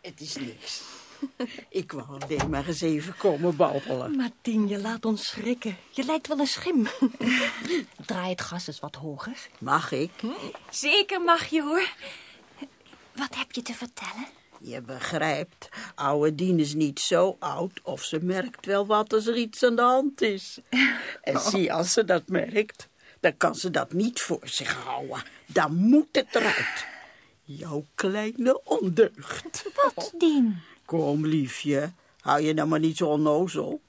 Het is niks. Ik wou alleen maar eens even komen babbelen. Martien, je laat ons schrikken. Je lijkt wel een schim. Draai het gas eens wat hoger. Mag ik? Zeker mag je, hoor. Wat heb je te vertellen? Je begrijpt, oude Dien is niet zo oud of ze merkt wel wat als er iets aan de hand is. En zie, als ze dat merkt, dan kan ze dat niet voor zich houden. Dan moet het eruit. Jouw kleine ondeugd. Wat, Dien? Kom, liefje, hou je nou maar niet zo onnozel.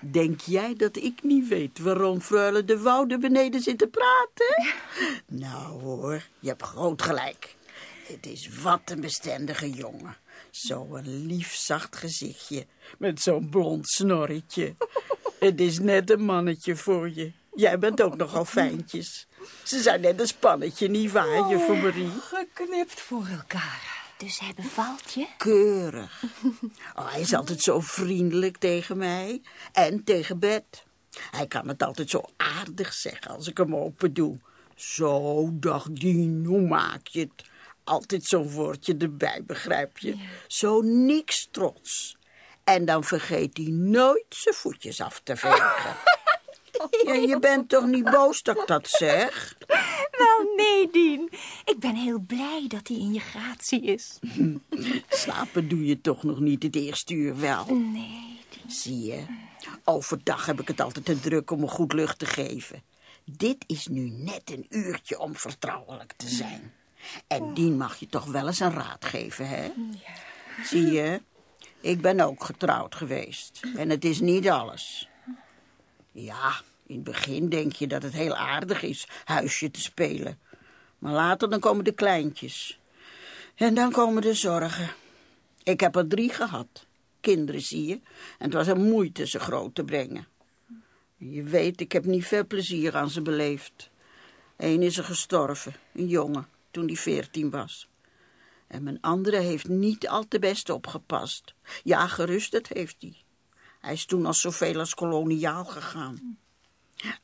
Denk jij dat ik niet weet waarom Freule de Woude beneden zit te praten? Nou hoor, je hebt groot gelijk. Het is wat een bestendige jongen. Zo'n lief zacht gezichtje met zo'n blond snorretje. Het is net een mannetje voor je. Jij bent ook nogal fijntjes. Ze zijn net een spannetje, niet waar, juffrouw Marie? Geknipt voor elkaar. Dus hij bevalt je? Keurig. Oh, hij is altijd zo vriendelijk tegen mij en tegen Bed. Hij kan het altijd zo aardig zeggen als ik hem open doe. Zo, dag Dien, hoe maak je het? Altijd zo'n woordje erbij, begrijp je? Zo niks trots. En dan vergeet hij nooit zijn voetjes af te vegen. Ja, je bent toch niet boos dat ik dat zeg? Wel, nee, Dien. Ik ben heel blij dat hij in je gratie is. Slapen doe je toch nog niet het eerste uur wel? Nee, Dien. Zie je, overdag heb ik het altijd te druk om me goed lucht te geven. Dit is nu net een uurtje om vertrouwelijk te zijn. En dien mag je toch wel eens een raad geven, hè? Zie je, ik ben ook getrouwd geweest. En het is niet alles. Ja, in het begin denk je dat het heel aardig is huisje te spelen. Maar later dan komen de kleintjes. En dan komen de zorgen. Ik heb er drie gehad. Kinderen, zie je. En het was een moeite ze groot te brengen. Je weet, ik heb niet veel plezier aan ze beleefd. Eén is er gestorven, een jongen, toen hij veertien was. En mijn andere heeft niet al te best opgepast. Ja, gerust, dat heeft hij. Hij is toen al zoveel als koloniaal gegaan.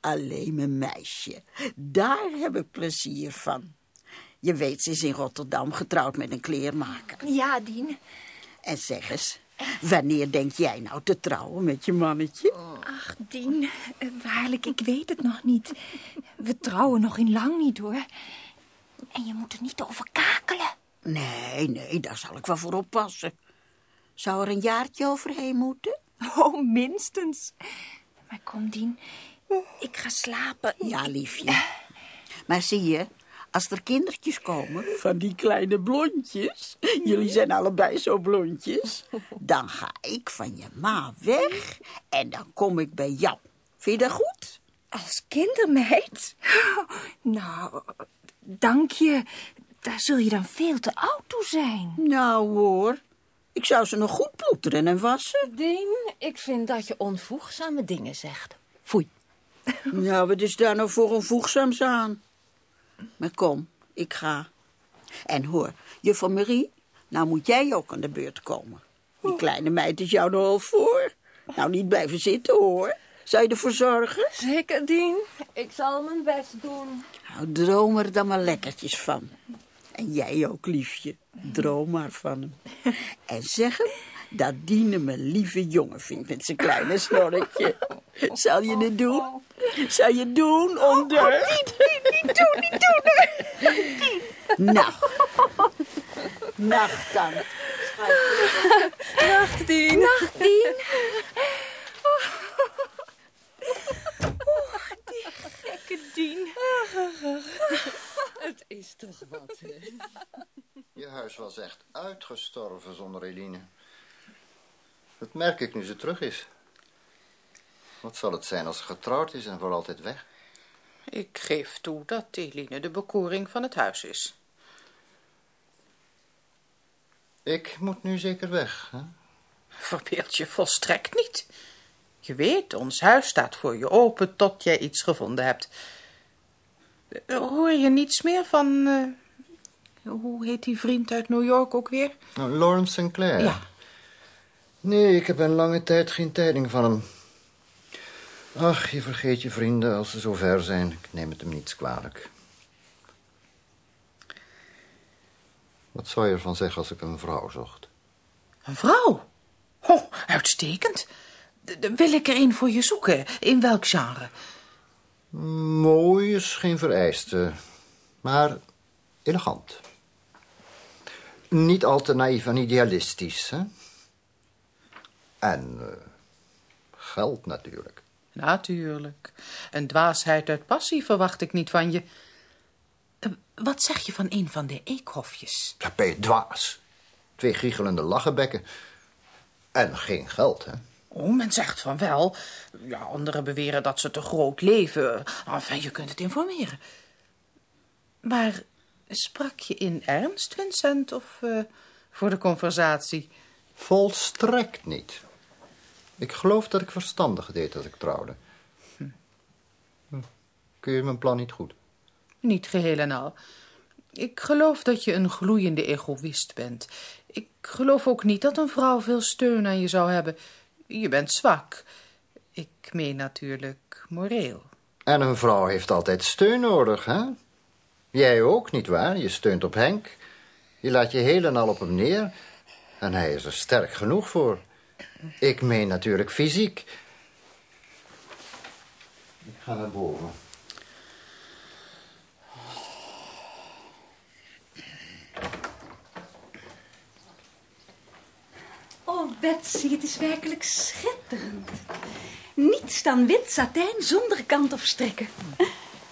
Alleen mijn meisje, daar heb ik plezier van. Je weet, ze is in Rotterdam getrouwd met een kleermaker. Ja, Dien. En zeg eens, wanneer denk jij nou te trouwen met je mannetje? Ach, Dien. Waarlijk, ik weet het nog niet. We trouwen nog in lang niet, hoor. En je moet er niet over kakelen. Nee, nee, daar zal ik wel voor oppassen. Zou er een jaartje overheen moeten? Oh, minstens. Maar kom, Dien. Ik ga slapen. Ja, liefje. Maar zie je, als er kindertjes komen van die kleine blondjes, jullie zijn allebei zo blondjes, dan ga ik van je ma weg en dan kom ik bij jou. Vind je dat goed? Als kindermeid? Nou, dank je. Daar zul je dan veel te oud toe zijn. Nou hoor, ik zou ze nog goed ploeteren en wassen. Dien, ik vind dat je onvoegzame dingen zegt. Foei. Nou, wat is daar nou voor onvoegzaams aan? Maar kom, ik ga. En hoor, juffrouw Marie, nou moet jij ook aan de beurt komen. Die kleine meid is jou nogal voor. Nou, niet blijven zitten hoor. Zou je ervoor zorgen? Zeker, Dien. Ik zal mijn best doen. Nou, droom er dan maar lekkertjes van. En jij ook, liefje. Droom maar van hem. En zeg hem dat Dien hem een lieve jongen vindt met zijn kleine snorretje. Zal je het doen? Zal je het doen, ondeugd? Niet doen, niet doen. Nou. Nacht dan. Nacht, Dien. Nacht, Dien. Gekke Dien. Het is toch wat, hè? Je huis was echt uitgestorven zonder Eline. Dat merk ik nu ze terug is. Wat zal het zijn als ze getrouwd is en voor altijd weg? Ik geef toe dat Eline de bekoring van het huis is. Ik moet nu zeker weg, hè? Verbeeld je volstrekt niet. Je weet, ons huis staat voor je open tot jij iets gevonden hebt. Hoor je niets meer van... eh, hoe heet die vriend uit New York ook weer? Nou, Lawrence Sinclair. Ja. Nee, ik heb een lange tijd geen tijding van hem. Ach, je vergeet je vrienden als ze zo ver zijn. Ik neem het hem niets kwalijk. Wat zou je ervan zeggen als ik een vrouw zocht? Een vrouw? Oh, uitstekend. D- Wil ik er een voor je zoeken? In welk genre? Mooi is geen vereiste, maar elegant. Niet al te naïef en idealistisch, hè? En eh, geld natuurlijk. Natuurlijk. Een dwaasheid uit passie verwacht ik niet van je. Eh, Wat zeg je van een van de eekhofjes? Ja, ben je dwaas. Twee giechelende lachenbekken. En geen geld, hè? Oh, men zegt van wel. Ja, anderen beweren dat ze te groot leven. Enfin, je kunt het informeren. Maar sprak je in ernst, Vincent, of eh, voor de conversatie? Volstrekt niet. Ik geloof dat ik verstandig deed dat ik trouwde. Hm. Kun je mijn plan niet goed? Niet geheel en al. Ik geloof dat je een gloeiende egoïst bent. Ik geloof ook niet dat een vrouw veel steun aan je zou hebben. Je bent zwak. Ik meen natuurlijk moreel. En een vrouw heeft altijd steun nodig, hè? Jij ook, nietwaar? Je steunt op Henk. Je laat je heel en al op hem neer. En hij is er sterk genoeg voor. Ik meen natuurlijk fysiek. Ik ga naar boven. Oh, Betsy, het is werkelijk schitterend. Niets dan wit satijn zonder kant of strikken.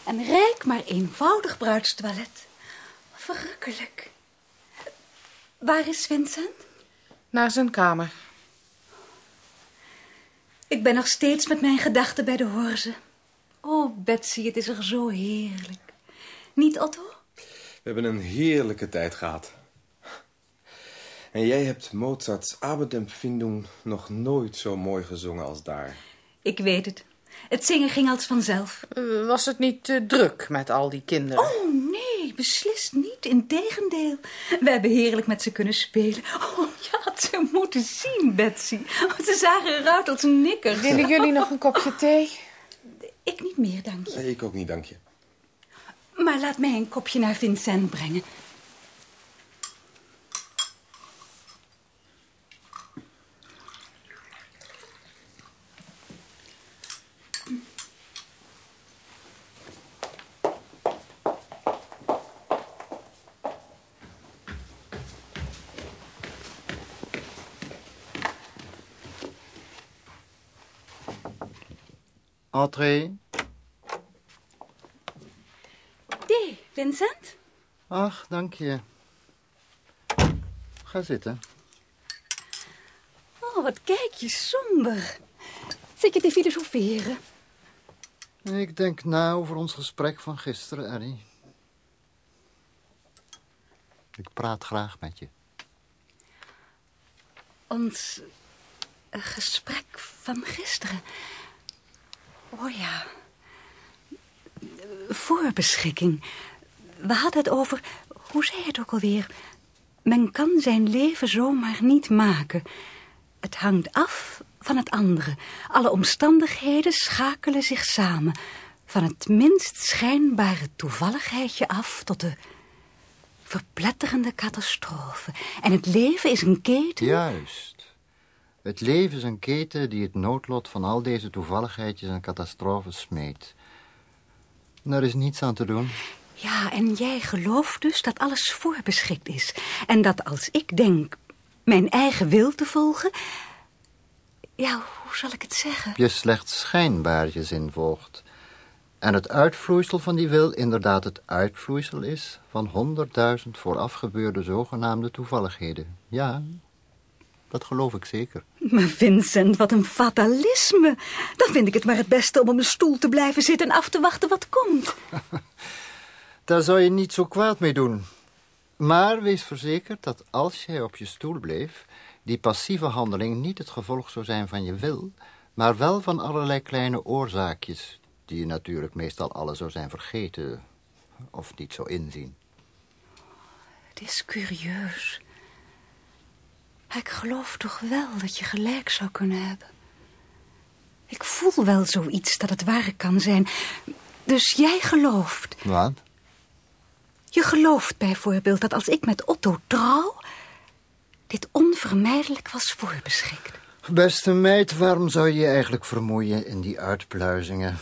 Een rijk maar eenvoudig bruidstoilet. Verrukkelijk. Waar is Vincent? Naar zijn kamer. Ik ben nog steeds met mijn gedachten bij de horze. Oh, Betsy, het is er zo heerlijk. Niet, Otto? We hebben een heerlijke tijd gehad. En jij hebt Mozarts Abendempfindung nog nooit zo mooi gezongen als daar. Ik weet het. Het zingen ging als vanzelf. Eh, Was het niet te druk met al die kinderen? Oh, nee, beslist niet. Integendeel. We hebben heerlijk met ze kunnen spelen. Oh, je had ze moeten zien, Betsy. Ze zagen eruit als nikkers. Willen jullie nog een kopje thee? Ik niet meer, dank je. Nee, ik ook niet, dank je. Maar laat mij een kopje naar Vincent brengen. Entree. Thee, Vincent? Ach, dank je. Ga zitten. Oh, wat kijk je somber. Zit je te filosoferen? Ik denk na over ons gesprek van gisteren, Annie. Ik praat graag met je. Ons eh, gesprek van gisteren. Oh ja. Voorbeschikking. We hadden het over... Hoe zei het ook alweer? Men kan zijn leven zomaar niet maken. Het hangt af van het andere. Alle omstandigheden schakelen zich samen. Van het minst schijnbare toevalligheidje af tot de verpletterende catastrofe. En het leven is een keten... Juist. Het leven is een keten die het noodlot van al deze toevalligheidjes en catastrofes smeet. Er is niets aan te doen. Ja, en jij gelooft dus dat alles voorbeschikt is. En dat als ik denk mijn eigen wil te volgen... Ja, hoe zal ik het zeggen? Je slechts schijnbaar je zin volgt. En het uitvloeisel van die wil inderdaad het uitvloeisel is... van honderdduizend voorafgebeurde zogenaamde toevalligheden. Ja, dat geloof ik zeker. Maar Vincent, wat een fatalisme. Dan vind ik het maar het beste om op mijn stoel te blijven zitten... en af te wachten wat komt. Daar zou je niet zo kwaad mee doen. Maar wees verzekerd dat als jij op je stoel bleef... die passieve handeling niet het gevolg zou zijn van je wil... maar wel van allerlei kleine oorzaakjes... die je natuurlijk meestal alle zou zijn vergeten... of niet zo inzien. Het is curieus. Ik geloof toch wel dat je gelijk zou kunnen hebben. Ik voel wel zoiets dat het waar kan zijn. Dus jij gelooft. Wat? Je gelooft bijvoorbeeld dat als ik met Otto trouw... dit onvermijdelijk was voorbeschikt. Beste meid, waarom zou je je eigenlijk vermoeien in die uitpluizingen?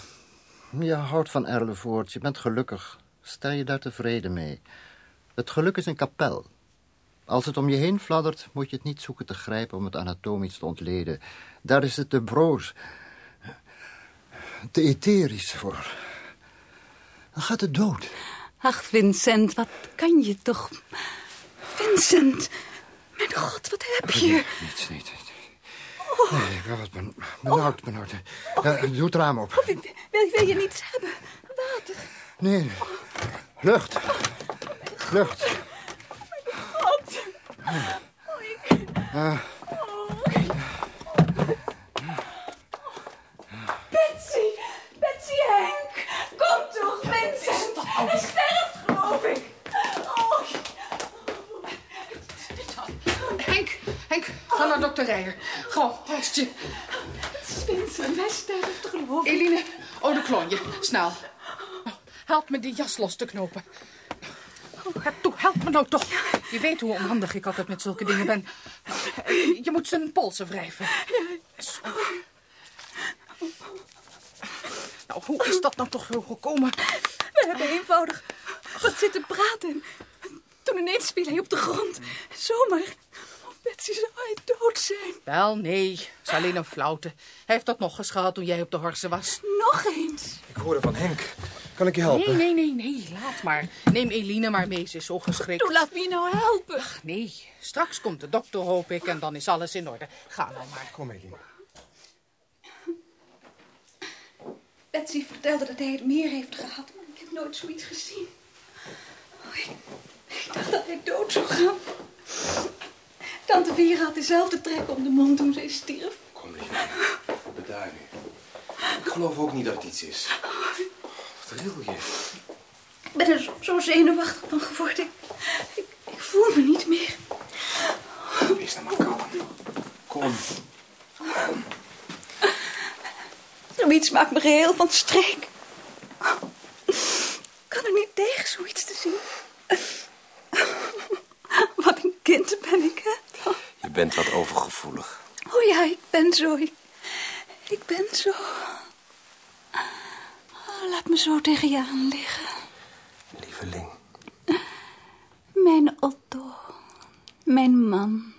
Je houdt van Erlevoort, je bent gelukkig. Stel je daar tevreden mee. Het geluk is een kapel. Als het om je heen fladdert, moet je het niet zoeken te grijpen om het anatomisch te ontleden. Daar is het te broos, te etherisch voor. Dan gaat het dood. Ach, Vincent, wat kan je toch... Vincent, mijn god, wat heb je? Niets, niet. Nee, ik was ben, benauwd, benauwd. Uh, doe het raam op. Wil, wil, wil je niets hebben? Water. Nee, lucht. Lucht. Uh, Betsy, Betsy Henk, kom toch, Vincent. Hij sterft, geloof ik. Oh. Henk, Henk, ga naar dokter Rijer. Gauw, hartje. Vincent, hij sterft, geloof ik. Eline, oh, de klonje, snel. Help me die jas los te knopen. Toe, help me nou toch. Je weet hoe onhandig ik altijd met zulke dingen ben. Je moet zijn polsen wrijven. Nou, hoe is dat nou toch zo gekomen? We hebben eenvoudig wat zitten praten. Toen ineens viel hij op de grond. Zomaar. Betsy, zou hij dood zijn? Wel, nee. Het is alleen een flauwte. Hij heeft dat nog eens gehad toen jij op de horse was. Nog eens. Ik hoorde van Henk. Kan ik je helpen? Nee, nee, nee, nee. Laat maar. Neem Eline maar mee. Ze is zo geschrikt. Doe, laat me je nou helpen. Nee, straks komt de dokter, hoop ik, en dan is alles in orde. Ga nou maar. Kom, Eline. Betsy vertelde dat hij het meer heeft gehad, maar ik heb nooit zoiets gezien. Oh, ik, ik dacht dat hij dood zou gaan. Vera had dezelfde trek om de mond toen ze stierf. Kom, Eline. Bedaar nu. Ik geloof ook niet dat het iets is. Wat ril je? Ik ben er zo, zenuwachtig van geworden. Ik, ik voel me niet meer. Wees nou maar kalm. Kom. Zoiets maakt me geheel van streek. Ik kan er niet tegen zoiets te zien. Wat een kind ben ik, hè? Je bent wat overgevoelig. Oh ja, ik ben zo. Ik, ik ben zo. Oh, laat me zo tegen je aan liggen. Lieveling. Mijn Otto. Mijn man.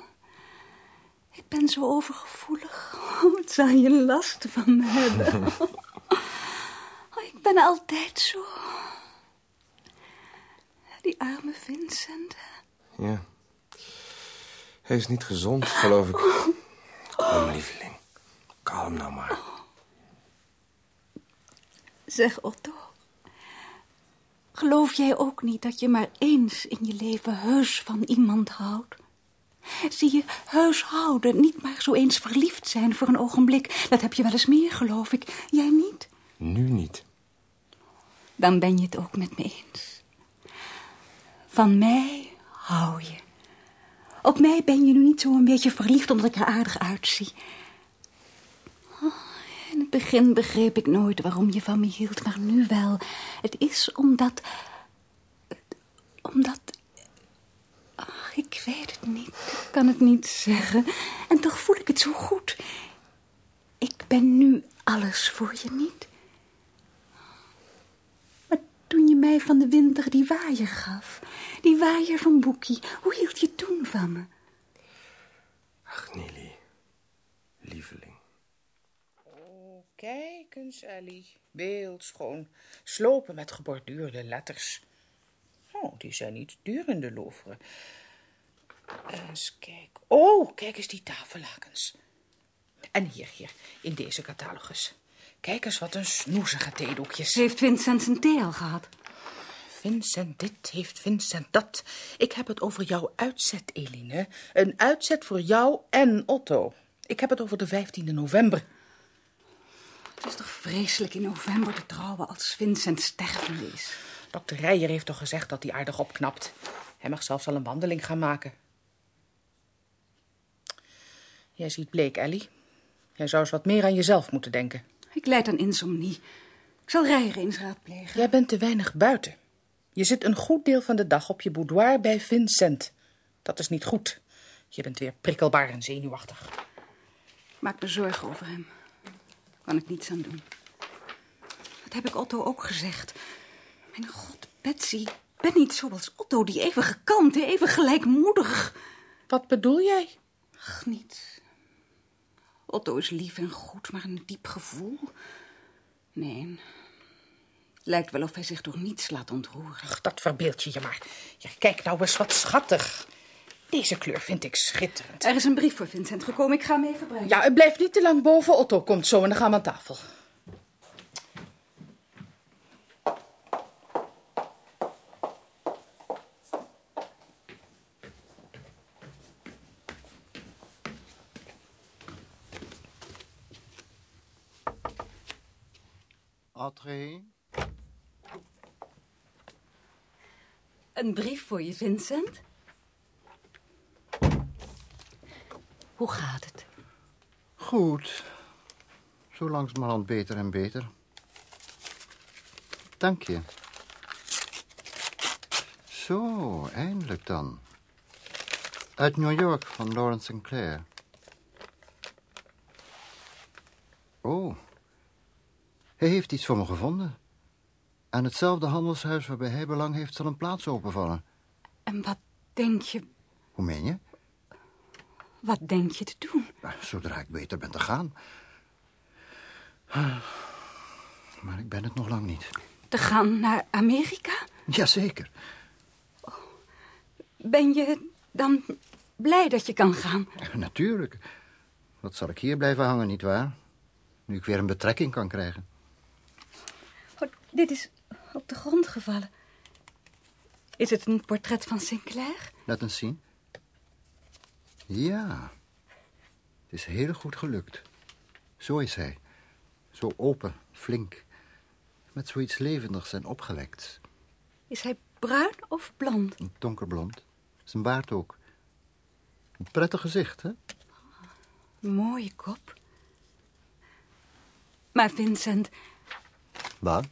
Ik ben zo overgevoelig. Oh, wat zal je last van me hebben? Oh, ik ben altijd zo. Die arme Vincent. Ja. Hij is niet gezond, geloof ik. Kom, lieveling. Kalm nou maar. Zeg Otto. Geloof jij ook niet dat je maar eens in je leven heus van iemand houdt? Zie je, heus houden, niet maar zo eens verliefd zijn voor een ogenblik. Dat heb je wel eens meer, geloof ik. Jij niet? Nu niet. Dan ben je het ook met me eens. Van mij hou je. Op mij ben je nu niet zo een beetje verliefd omdat ik er aardig uitzie. Oh, in het begin begreep ik nooit waarom je van me hield, maar nu wel. Het is omdat... Omdat... Ach, ik weet het niet. Ik kan het niet zeggen. En toch voel ik het zo goed. Ik ben nu alles voor je niet. Toen je mij van de winter die waaier gaf... die waaier van Boekie... hoe hield je toen van me? Ach, Nili. Lieveling. Oh, kijk eens, Ellie. Beeldschoon. Slopen met geborduurde letters. Oh, die zijn niet duur in de Louvre. Eens kijken. Oh, kijk eens die tafellakens. En hier, hier, in deze catalogus. Kijk eens wat een snoezige theedoekjes. Heeft Vincent zijn thee al gehad? Vincent dit, heeft Vincent dat. Ik heb het over jouw uitzet, Eline. Een uitzet voor jou en Otto. Ik heb het over de 15e november. Het is toch vreselijk in november te trouwen als Vincent stervende is. Dokter Rijer heeft toch gezegd dat hij aardig opknapt. Hij mag zelfs al een wandeling gaan maken. Jij ziet bleek, Ellie. Jij zou eens wat meer aan jezelf moeten denken. Ik leid aan insomnie. Ik zal Rijer eens raadplegen. Jij bent te weinig buiten. Je zit een goed deel van de dag op je boudoir bij Vincent. Dat is niet goed. Je bent weer prikkelbaar en zenuwachtig. Maak me zorgen over hem. Kan ik niets aan doen. Dat heb ik Otto ook gezegd. Mijn god, Betsy, ben niet zoals Otto, die even gekant, even gelijkmoedig. Wat bedoel jij? Ach, niets. Otto is lief en goed, maar een diep gevoel. Nee. Lijkt wel of hij zich door niets laat ontroeren. Ach, dat verbeeld je je maar. Ja, kijk nou eens wat schattig. Deze kleur vind ik schitterend. Er is een brief voor Vincent gekomen. Ik ga hem even brengen. Ja, blijf niet te lang boven. Otto komt zo en dan gaan we aan tafel. Een brief voor je, Vincent. Hoe gaat het? Goed. Zo langzamerhand beter en beter. Dank je. Zo, eindelijk dan. Uit New York van Lawrence Sinclair. Oh. Hij heeft iets voor me gevonden. Aan hetzelfde handelshuis waarbij hij belang heeft zal een plaats openvallen. En wat denk je, Hoe meen je? wat denk je te doen? Zodra ik beter ben te gaan. Maar ik ben het nog lang niet. Te gaan naar Amerika? Jazeker. Ben je dan blij dat je kan gaan? Natuurlijk. Wat zal ik hier blijven hangen, nietwaar? Nu ik weer een betrekking kan krijgen. Oh, dit is op de grond gevallen. Is het een portret van Sinclair? Laat eens zien. Ja. Het is heel goed gelukt. Zo is hij. Zo open, flink. Met zoiets levendigs en opgewekts. Is hij bruin of blond? Donkerblond. Zijn baard ook. Een prettig gezicht, hè? Een mooie kop. Maar Vincent, Wat?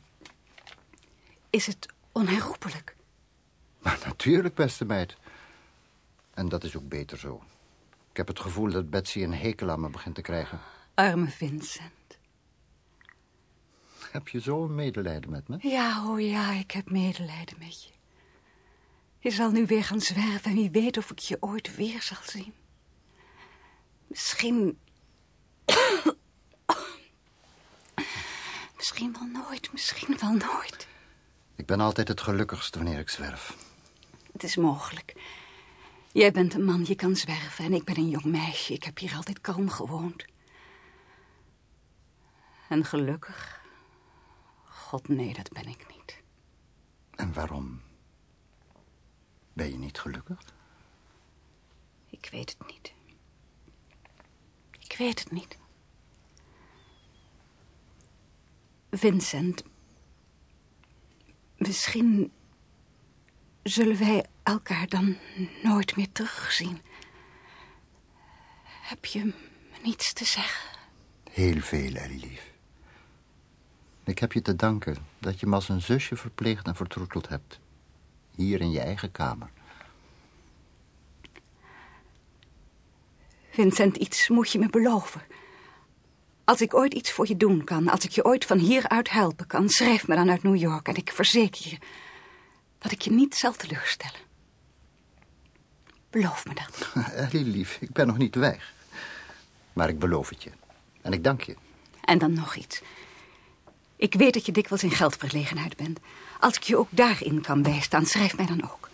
Is het onherroepelijk? Maar natuurlijk, beste meid. En dat is ook beter zo. Ik heb het gevoel dat Betsy een hekel aan me begint te krijgen. Arme Vincent. Heb je zo'n medelijden met me? Ja, oh ja, ik heb medelijden met je. Je zal nu weer gaan zwerven en wie weet of ik je ooit weer zal zien. Misschien... misschien wel nooit, misschien wel nooit. Ik ben altijd het gelukkigst wanneer ik zwerf. Het is mogelijk. Jij bent een man, je kan zwerven en ik ben een jong meisje. Ik heb hier altijd kalm gewoond. En gelukkig? God, nee, dat ben ik niet. En waarom? Ben je niet gelukkig? Ik weet het niet. Ik weet het niet. Vincent, misschien zullen wij elkaar dan nooit meer terugzien. Heb je me niets te zeggen? Heel veel, Ellie lief. Ik heb je te danken dat je me als een zusje verpleegd en vertroeteld hebt. Hier in je eigen kamer. Vincent, iets moet je me beloven. Als ik ooit iets voor je doen kan, als ik je ooit van hieruit helpen kan, schrijf me dan uit New York en ik verzeker je dat ik je niet zal teleurstellen. Beloof me dat. Ellie lief, ik ben nog niet weg. Maar ik beloof het je. En ik dank je. En dan nog iets. Ik weet dat je dikwijls in geldverlegenheid bent. Als ik je ook daarin kan bijstaan, schrijf mij dan ook.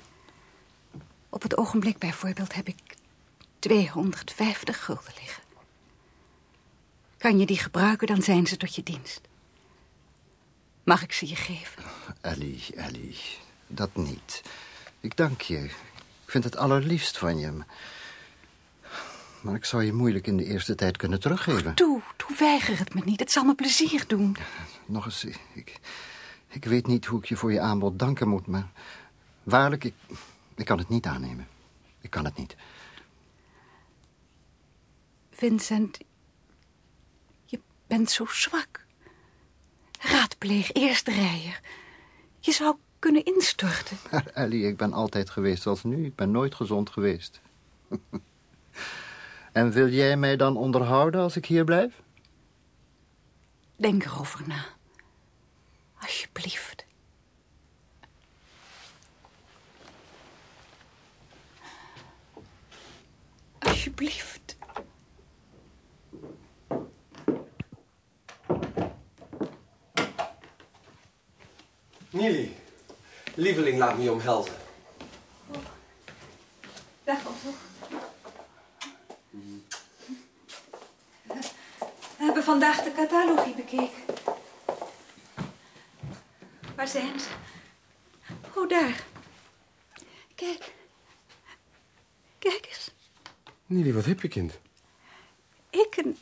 Op het ogenblik bijvoorbeeld heb ik 250 gulden liggen. Kan je die gebruiken, dan zijn ze tot je dienst. Mag ik ze je geven? Ellie, Ellie, dat niet. Ik dank je. Ik vind het allerliefst van je. Maar ik zou je moeilijk in de eerste tijd kunnen teruggeven. Doe, doe, weiger het me niet. Het zal me plezier doen. Nog eens, ik, ik weet niet hoe ik je voor je aanbod danken moet, maar waarlijk, ik, ik kan het niet aannemen. Ik kan het niet. Vincent, bent zo zwak. Raadpleeg, eerste rijer. Je zou kunnen instorten. Maar Ellie, ik ben altijd geweest zoals nu. Ik ben nooit gezond geweest. En wil jij mij dan onderhouden als ik hier blijf? Denk erover na. Alsjeblieft. Alsjeblieft. Nili, lieveling, laat me je omhelzen. Dag, Otto. We hebben vandaag de catalogie bekeken. Waar zijn ze? Oh, daar. Kijk. Kijk eens. Nili, wat heb je, kind? Ik een...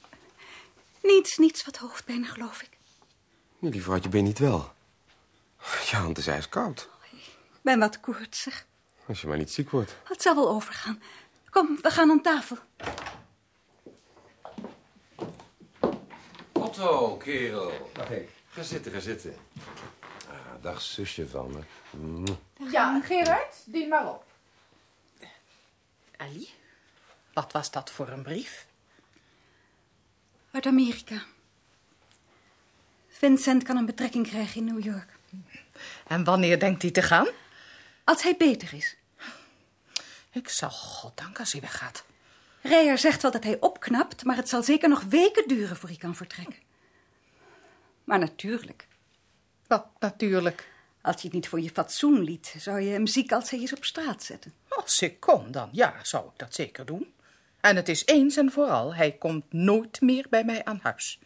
Niets, niets wat hoofdpijn, geloof ik. Nili, vrouwtje, ben je niet wel? Je hand is ijskoud. Ik ben wat koortsig. Als je maar niet ziek wordt. Het zal wel overgaan. Kom, we gaan aan tafel. Otto, kerel. Dag, Henk. Ga zitten, ga zitten. Ah, dag, zusje van me. Ja, Gerard, dien maar op. Ali, wat was dat voor een brief? Uit Amerika. Vincent kan een betrekking krijgen in New York. En wanneer denkt hij te gaan? Als hij beter is. Ik zal God danken als hij weggaat. Rijer zegt wel dat hij opknapt, maar het zal zeker nog weken duren voor hij kan vertrekken. Maar natuurlijk, Wat natuurlijk. als je het niet voor je fatsoen liet, zou je hem ziek als hij is op straat zetten. Als ik kon, dan ja, zou ik dat zeker doen. En het is eens en vooral, hij komt nooit meer bij mij aan huis.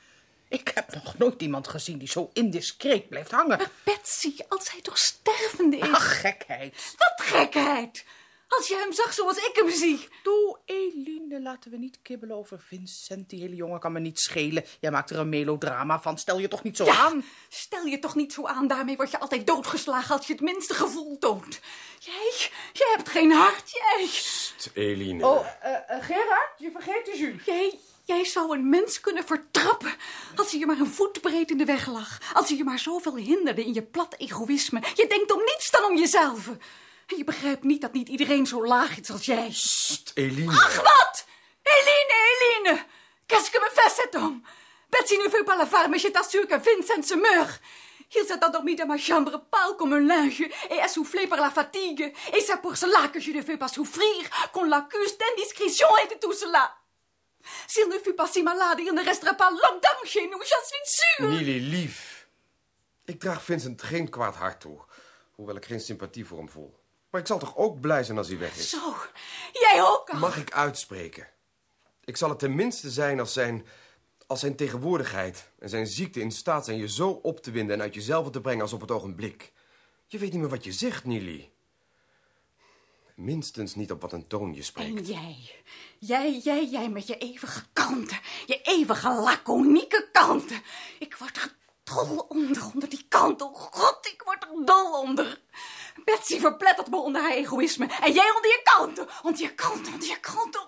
Ik heb nog nooit iemand gezien die zo indiscreet blijft hangen. Maar Betsy, als hij toch stervende is. Ach, gekheid. Wat gekheid! Als je hem zag zoals ik hem zie. Doe, Eline, laten we niet kibbelen over Vincent. Die hele jongen kan me niet schelen. Jij maakt er een melodrama van. Stel je toch niet zo aan? Stel je toch niet zo aan, daarmee word je altijd doodgeslagen als je het minste gevoel toont. Jij, jij hebt geen hart, jij. Pst, Eline. Oh, eh, eh, Gerard, je vergeet de jus. Jij, jij zou een mens kunnen vertrappen als hij je maar een voetbreed in de weg lag. Als hij je maar zoveel hinderde in je plat egoïsme. Je denkt om niets dan om jezelf. En je begrijpt niet dat niet iedereen zo laag is als jij. Pst, Eline. Ach, wat! Eline, Eline! Qu'est-ce que me fait cet homme? Betsy ne veut pas la faire, mais je t'assure que Vincent se meurt. Il s'est endormi dans ma chambre pâle comme un linge et essoufflé par la fatigue. Et c'est pour cela que je ne veux pas souffrir, qu'on l'accuse d'indiscrétion et de tout cela. S'il ne fut pas si malade, il ne resterait pas longtemps chez nous, j'en suis sûre. Nili, lief. Ik draag Vincent geen kwaad hart toe. Hoewel ik geen sympathie voor hem voel. Maar ik zal toch ook blij zijn als hij weg is. Zo, jij ook al. Mag ik uitspreken? Ik zal het tenminste zijn als zijn, als zijn tegenwoordigheid en zijn ziekte in staat zijn je zo op te winden en uit jezelf te brengen als op het ogenblik. Je weet niet meer wat je zegt, Nili. Minstens niet op wat een toon je En spreekt. jij, jij, jij, jij met je eeuwige kanten. Je eeuwige laconieke kanten. Ik word er dol onder, onder die kanten. Oh god, ik word er dol onder. Betsy verplettert me onder haar egoïsme. En jij onder je kanten. Onder je kanten, onder je kanten.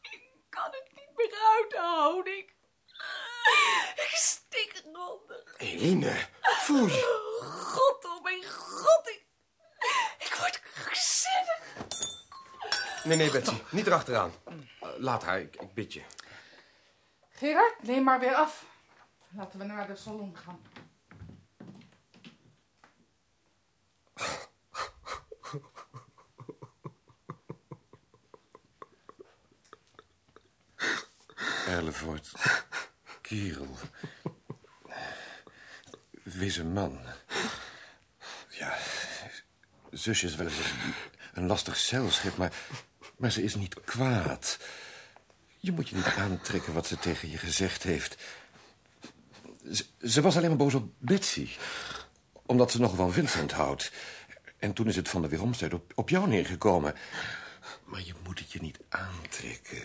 Ik kan het niet meer uithouden. Ik, ik stik eronder. Eline, voel je? God, oh mijn god. Ik, ik word krankzinnig. Nee, nee, Betsy, niet erachteraan. Uh, laat haar, ik, ik bid je. Gerard, neem maar weer af. Laten we naar de salon gaan. Erlevoort. Kerel. Wees een man. Zusje is wel eens een, lastig zeilschip, maar, maar ze is niet kwaad. Je moet je niet aantrekken wat ze tegen je gezegd heeft. Ze, was alleen maar boos op Betsy. Omdat ze nog van Vincent houdt. En toen is het van de weeromstuit op, op jou neergekomen. Maar je moet het je niet aantrekken.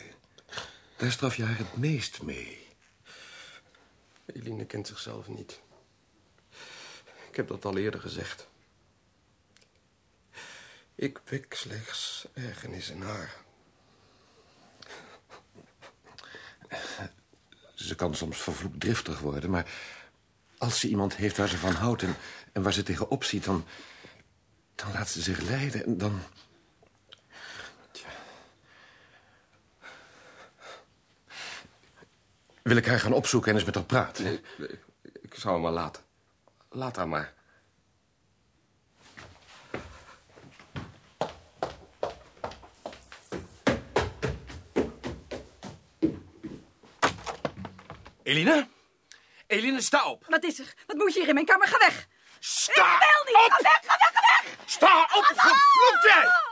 Daar straf je haar het meest mee. Eline kent zichzelf niet. Ik heb dat al eerder gezegd. Ik pik slechts ergernis in haar. Ze kan soms vervloekt driftig worden, maar als ze iemand heeft waar ze van houdt en, waar ze tegenop ziet, dan, dan laat ze zich leiden en dan. Tja. Wil ik haar gaan opzoeken en eens met haar praten? Ik zou hem maar laten. Laat haar maar. Eline? Eline, sta op. Wat is er? Wat moet je hier in mijn kamer? Ga weg! Sta Ik wil niet! op! Ga weg, ga weg, ga weg! Sta op, vervloekt jij!